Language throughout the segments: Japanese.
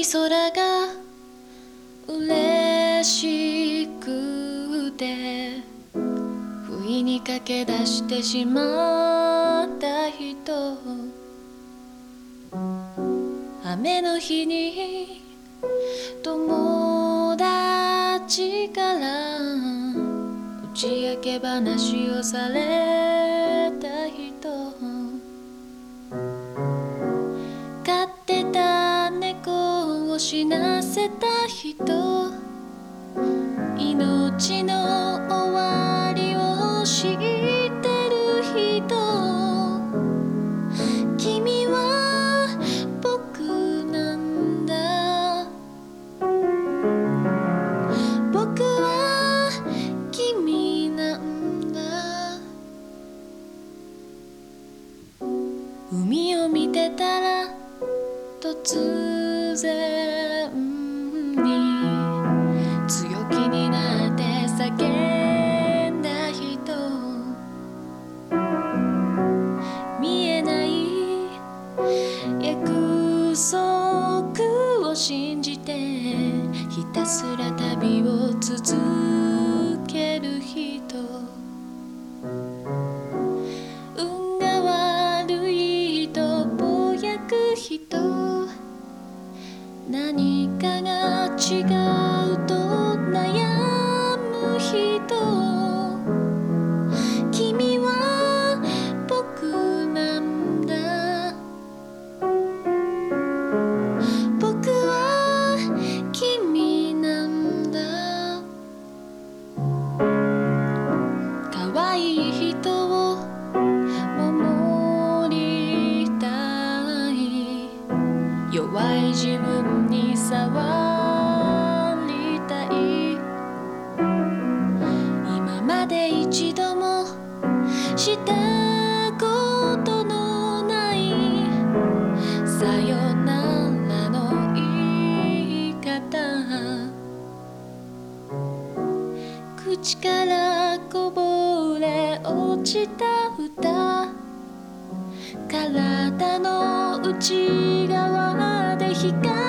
い空が嬉しくて不意に駆け出してしまった人。雨の日に友達から打ち明け話をされせた人命の終わりを知ってる人。君は僕なんだ。僕は君なんだ。海を見てたら突然。に強気になって叫んだ人見えない約束を信じてひたすら旅を続ける人違うと悩む人君は僕なんだ。僕は君なんだ。可愛い人を守りたい。弱い自分に触口からこぼれ落ちた歌。体の内側で光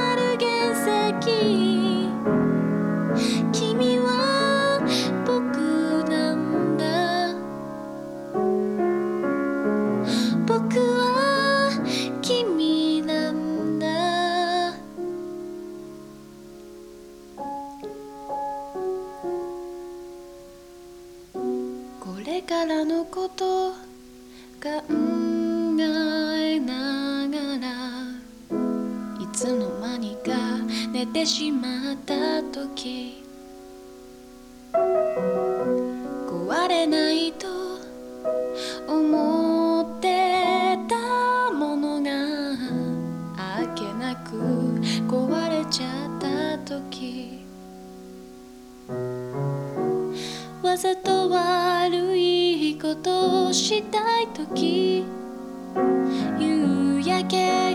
れからのこと考えながらいつの間にか寝てしまった時壊れないと思ってたものがあけなく壊れちゃった時わざと悪ことをしたい時夕焼け